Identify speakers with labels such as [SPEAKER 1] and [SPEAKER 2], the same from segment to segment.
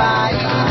[SPEAKER 1] bye. bye.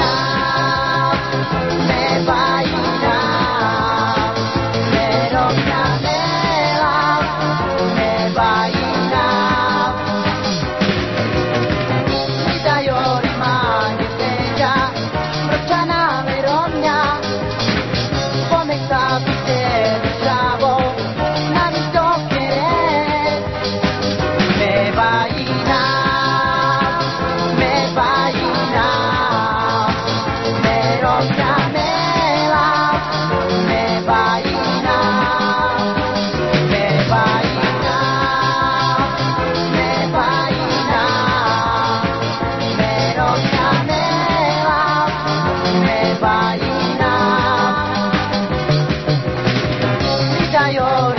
[SPEAKER 1] vaina. Y ya lloré.